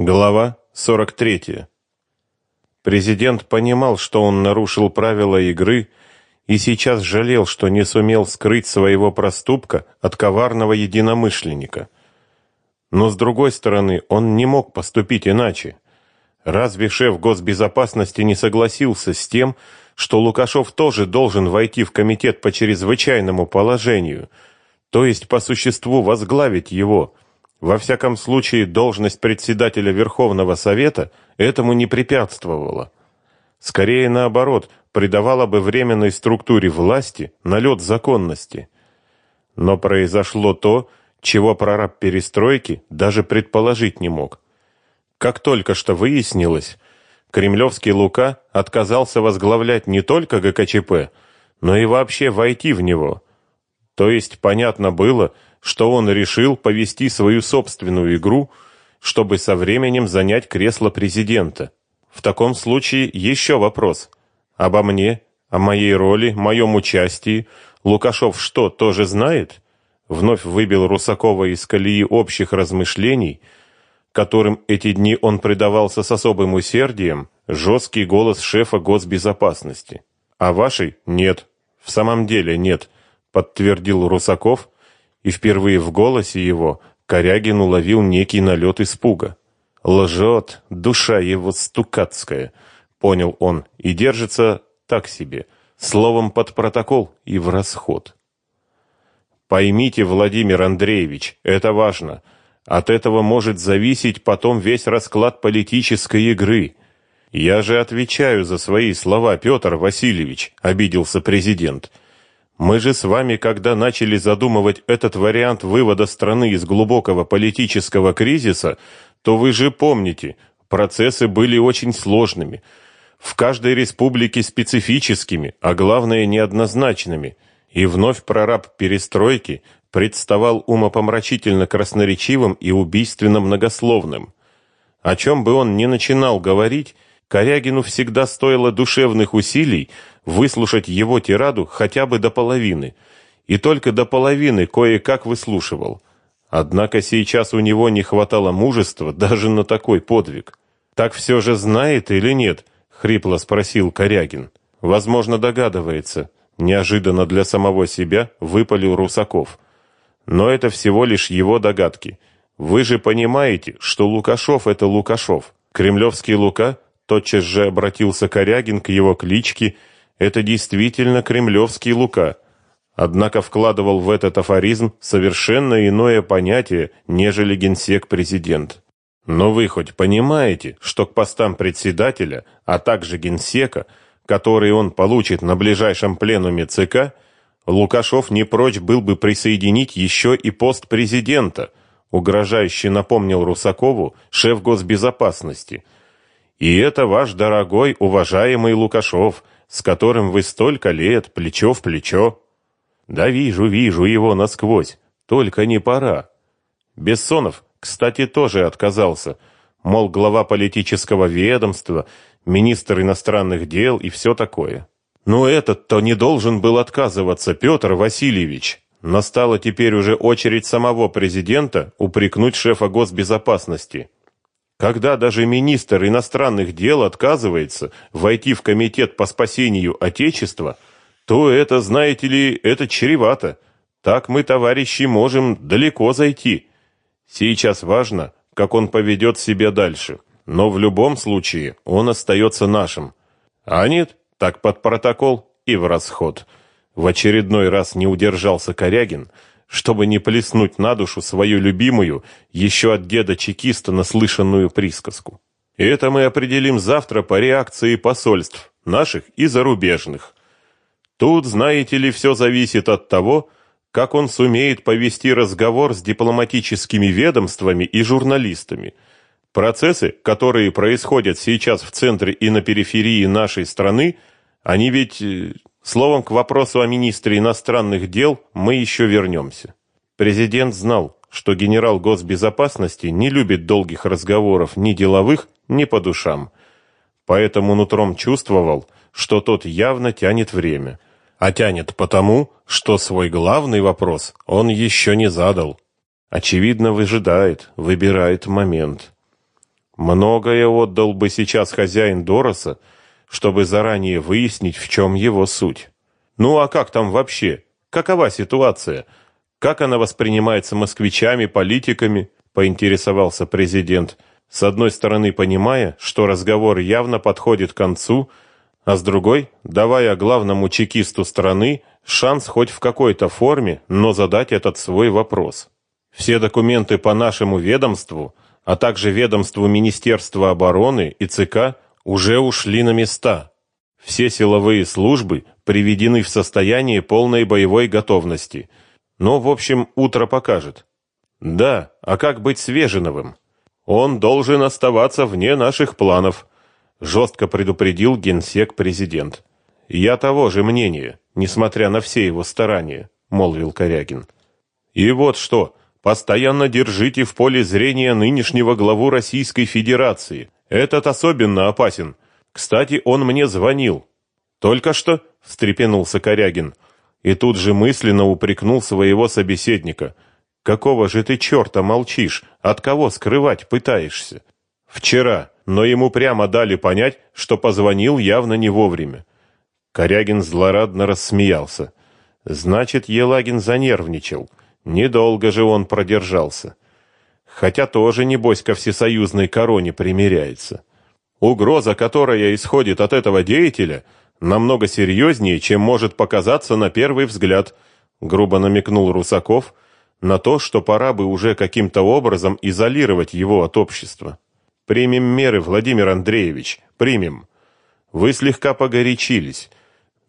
Глава 43. Президент понимал, что он нарушил правила игры и сейчас жалел, что не сумел скрыть своего проступка от коварного единомышленника. Но с другой стороны, он не мог поступить иначе. Разве шеф госбезопасности не согласился с тем, что Лукашов тоже должен войти в комитет по чрезвычайному положению, то есть по существу возглавить его – во всяком случае, должность председателя Верховного Совета этому не препятствовала. Скорее наоборот, придавала бы временной структуре власти налет законности. Но произошло то, чего прораб перестройки даже предположить не мог. Как только что выяснилось, кремлевский Лука отказался возглавлять не только ГКЧП, но и вообще войти в него. То есть понятно было, что он решил повести свою собственную игру, чтобы со временем занять кресло президента. В таком случае еще вопрос. Обо мне, о моей роли, моем участии Лукашов что, тоже знает? Вновь выбил Русакова из колеи общих размышлений, которым эти дни он предавался с особым усердием, жесткий голос шефа госбезопасности. А вашей нет. В самом деле нет, подтвердил Русаков и впервые в голосе его Корягин уловил некий налет испуга. Лжет, душа его стукацкая, понял он, и держится так себе, словом под протокол и в расход. Поймите, Владимир Андреевич, это важно. От этого может зависеть потом весь расклад политической игры. Я же отвечаю за свои слова, Петр Васильевич, обиделся президент. Мы же с вами, когда начали задумывать этот вариант вывода страны из глубокого политического кризиса, то вы же помните, процессы были очень сложными, в каждой республике специфическими, а главное неоднозначными. И вновь прораб перестройки представал умопомрачительно красноречивым и убийственно многословным. О чем бы он ни начинал говорить, Корягину всегда стоило душевных усилий выслушать его тираду хотя бы до половины, и только до половины кое-как выслушивал. Однако сейчас у него не хватало мужества даже на такой подвиг. Так все же знает или нет? хрипло спросил Корягин. Возможно, догадывается. Неожиданно для самого себя выпалил Русаков. Но это всего лишь его догадки. Вы же понимаете, что Лукашов это Лукашов. Кремлевский Лука Тотчас же обратился Корягин к его кличке. Это действительно кремлевский Лука. Однако вкладывал в этот афоризм совершенно иное понятие, нежели генсек-президент. Но вы хоть понимаете, что к постам председателя, а также генсека, которые он получит на ближайшем пленуме ЦК, Лукашов не прочь был бы присоединить еще и пост президента, угрожающе напомнил Русакову шеф госбезопасности – и это ваш дорогой, уважаемый Лукашов, с которым вы столько лет плечо в плечо. Да вижу, вижу его насквозь, только не пора. Бессонов, кстати, тоже отказался, мол, глава политического ведомства, министр иностранных дел и все такое. Но этот-то не должен был отказываться, Петр Васильевич. Настала теперь уже очередь самого президента упрекнуть шефа госбезопасности. Когда даже министр иностранных дел отказывается войти в комитет по спасению Отечества, то это, знаете ли, это чревато. Так мы, товарищи, можем далеко зайти. Сейчас важно, как он поведет себя дальше. Но в любом случае он остается нашим. А нет, так под протокол и в расход. В очередной раз не удержался Корягин, чтобы не плеснуть на душу свою любимую, еще от деда-чекиста наслышанную присказку. И это мы определим завтра по реакции посольств, наших и зарубежных. Тут, знаете ли, все зависит от того, как он сумеет повести разговор с дипломатическими ведомствами и журналистами. Процессы, которые происходят сейчас в центре и на периферии нашей страны, они ведь э, Словом, к вопросу о министре иностранных дел мы еще вернемся. Президент знал, что генерал госбезопасности не любит долгих разговоров ни деловых, ни по душам. Поэтому нутром чувствовал, что тот явно тянет время. А тянет потому, что свой главный вопрос он еще не задал. Очевидно, выжидает, выбирает момент. Многое отдал бы сейчас хозяин Дороса, чтобы заранее выяснить, в чем его суть. Ну а как там вообще? Какова ситуация? Как она воспринимается москвичами, политиками? Поинтересовался президент, с одной стороны понимая, что разговор явно подходит к концу, а с другой давая главному чекисту страны шанс хоть в какой-то форме, но задать этот свой вопрос. Все документы по нашему ведомству, а также ведомству Министерства обороны и ЦК уже ушли на места. Все силовые службы приведены в состояние полной боевой готовности. Но, в общем, утро покажет. Да, а как быть с Веженовым? Он должен оставаться вне наших планов, жестко предупредил генсек-президент. Я того же мнения, несмотря на все его старания, молвил Корягин. И вот что, постоянно держите в поле зрения нынешнего главу Российской Федерации. Этот особенно опасен. Кстати, он мне звонил. Только что, встрепенулся Корягин, и тут же мысленно упрекнул своего собеседника. Какого же ты черта молчишь? От кого скрывать пытаешься? Вчера, но ему прямо дали понять, что позвонил явно не вовремя. Корягин злорадно рассмеялся. Значит, Елагин занервничал. Недолго же он продержался. Хотя тоже, небось, ко всесоюзной короне примиряется. Угроза, которая исходит от этого деятеля, намного серьезнее, чем может показаться на первый взгляд, грубо намекнул Русаков на то, что пора бы уже каким-то образом изолировать его от общества. Примем меры, Владимир Андреевич, примем. Вы слегка погорячились.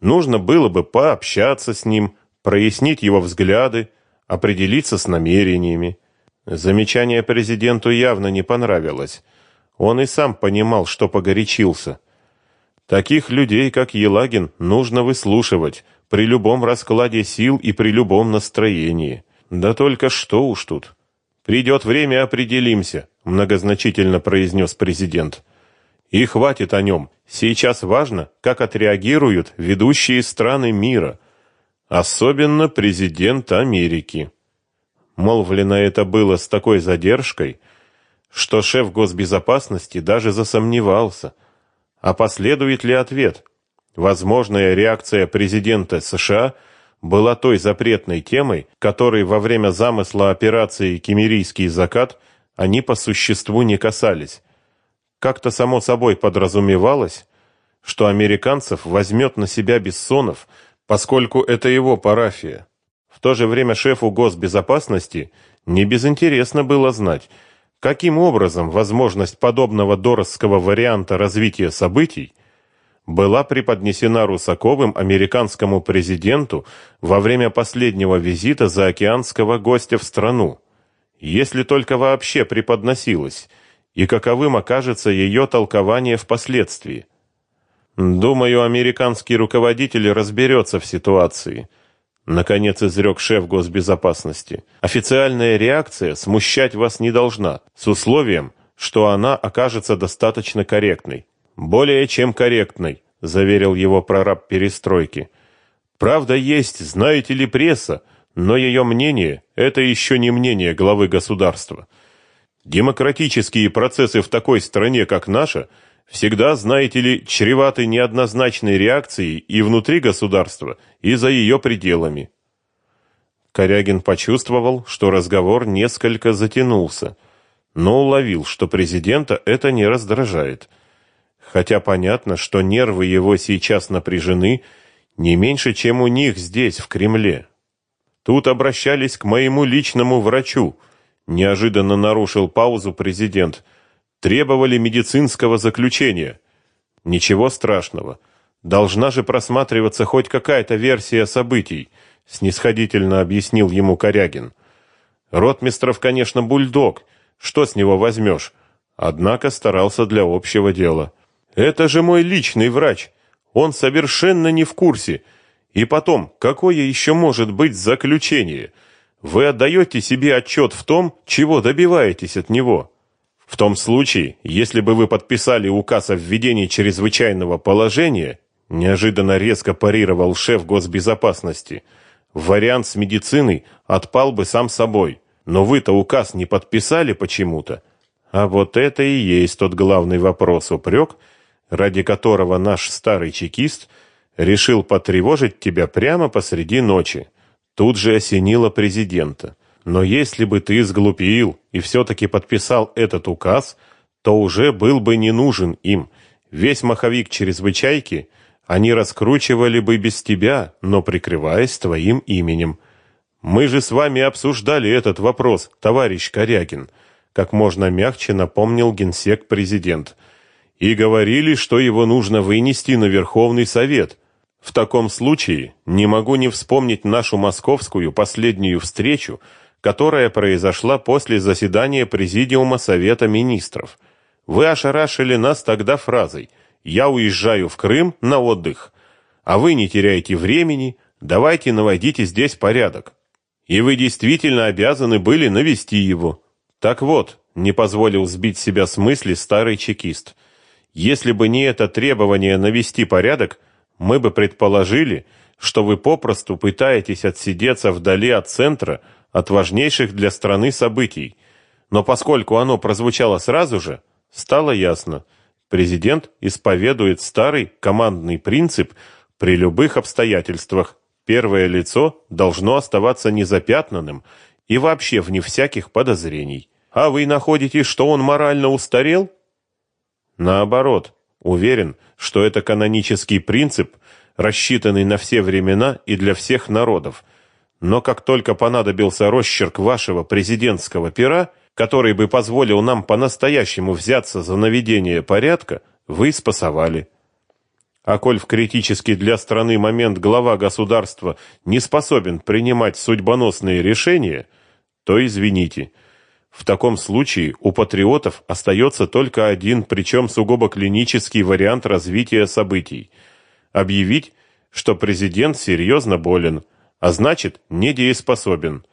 Нужно было бы пообщаться с ним, прояснить его взгляды, определиться с намерениями. Замечание президенту явно не понравилось. Он и сам понимал, что погорячился. Таких людей, как Елагин, нужно выслушивать при любом раскладе сил и при любом настроении. Да только что уж тут. Придет время, определимся, многозначительно произнес президент. И хватит о нем. Сейчас важно, как отреагируют ведущие страны мира, особенно президент Америки. Молвлено это было с такой задержкой, что шеф госбезопасности даже засомневался – а последует ли ответ? Возможная реакция президента США была той запретной темой, которой во время замысла операции «Кемерийский закат» они по существу не касались. Как-то само собой подразумевалось, что американцев возьмет на себя Бессонов, поскольку это его парафия. То же время шефу госбезопасности не безинтересно было знать, Каким образом возможность подобного доросского варианта развития событий была преподнесена Русаковым американскому президенту во время последнего визита заокеанского гостя в страну, если только вообще преподносилась, и каковым окажется ее толкование впоследствии. Думаю, американский руководитель разберется в ситуации – Наконец изрек шеф госбезопасности. Официальная реакция смущать вас не должна, с условием, что она окажется достаточно корректной. Более чем корректной, заверил его прораб перестройки. Правда есть, знаете ли, пресса, но ее мнение – это еще не мнение главы государства. Демократические процессы в такой стране, как наша – всегда, знаете ли, чреваты неоднозначной реакцией и внутри государства, и за ее пределами. Корягин почувствовал, что разговор несколько затянулся, но уловил, что президента это не раздражает. Хотя понятно, что нервы его сейчас напряжены не меньше, чем у них здесь, в Кремле. Тут обращались к моему личному врачу, неожиданно нарушил паузу президент – Требовали медицинского заключения. Ничего страшного. Должна же просматриваться хоть какая-то версия событий, снисходительно объяснил ему Корягин. Ротмистров, конечно, бульдог. Что с него возьмешь? Однако старался для общего дела. Это же мой личный врач. Он совершенно не в курсе. И потом, какое еще может быть заключение? Вы отдаете себе отчет в том, чего добиваетесь от него. В том случае, если бы вы подписали указ о введении чрезвычайного положения, неожиданно резко парировал шеф госбезопасности, вариант с медициной отпал бы сам собой. Но вы-то указ не подписали почему-то. А вот это и есть тот главный вопрос-упрек, ради которого наш старый чекист решил потревожить тебя прямо посреди ночи. Тут же осенило президента. Но если бы ты сглупил и все-таки подписал этот указ, то уже был бы не нужен им. Весь маховик чрезвычайки они раскручивали бы без тебя, но прикрываясь твоим именем. Мы же с вами обсуждали этот вопрос, товарищ Корягин, как можно мягче напомнил генсек-президент. И говорили, что его нужно вынести на Верховный Совет. В таком случае не могу не вспомнить нашу московскую последнюю встречу, которая произошла после заседания Президиума Совета Министров. Вы ошарашили нас тогда фразой «Я уезжаю в Крым на отдых», а вы не теряйте времени, давайте наводите здесь порядок. И вы действительно обязаны были навести его. Так вот, не позволил сбить себя с мысли старый чекист. Если бы не это требование навести порядок, мы бы предположили, что вы попросту пытаетесь отсидеться вдали от центра, от важнейших для страны событий. Но поскольку оно прозвучало сразу же, стало ясно. Президент исповедует старый командный принцип при любых обстоятельствах. Первое лицо должно оставаться незапятнанным и вообще вне всяких подозрений. А вы находите, что он морально устарел? Наоборот, уверен, что это канонический принцип, рассчитанный на все времена и для всех народов – но как только понадобился росчерк вашего президентского пера, который бы позволил нам по-настоящему взяться за наведение порядка, вы спасовали. А коль в критический для страны момент глава государства не способен принимать судьбоносные решения, то извините. В таком случае у патриотов остается только один, причем сугубо клинический вариант развития событий. Объявить, что президент серьезно болен – а значит, недееспособен.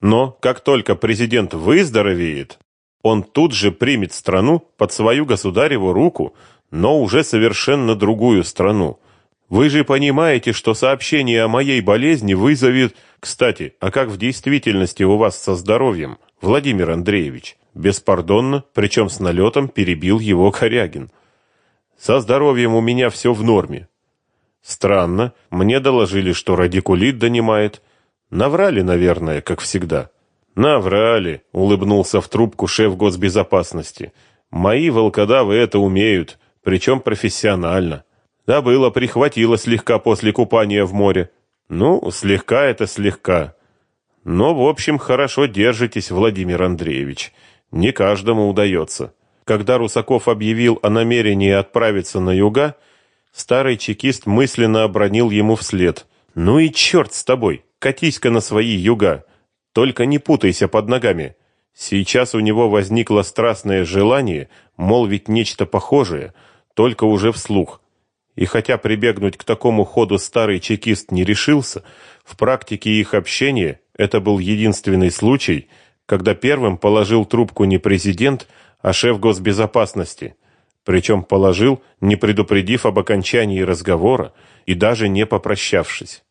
Но как только президент выздоровеет, он тут же примет страну под свою государеву руку, но уже совершенно другую страну. Вы же понимаете, что сообщение о моей болезни вызовет... Кстати, а как в действительности у вас со здоровьем, Владимир Андреевич? Беспардонно, причем с налетом, перебил его Корягин. Со здоровьем у меня все в норме. Странно, мне доложили, что радикулит донимает. Наврали, наверное, как всегда. Наврали, улыбнулся в трубку шеф госбезопасности. Мои волкодавы это умеют, причем профессионально. Да было, прихватило слегка после купания в море. Ну, слегка это слегка. Но, в общем, хорошо держитесь, Владимир Андреевич. Не каждому удается. Когда Русаков объявил о намерении отправиться на юга, Старый чекист мысленно обронил ему вслед. «Ну и черт с тобой! Катись-ка на свои юга! Только не путайся под ногами!» Сейчас у него возникло страстное желание молвить нечто похожее, только уже вслух. И хотя прибегнуть к такому ходу старый чекист не решился, в практике их общения это был единственный случай, когда первым положил трубку не президент, а шеф госбезопасности – причем положил, не предупредив об окончании разговора и даже не попрощавшись.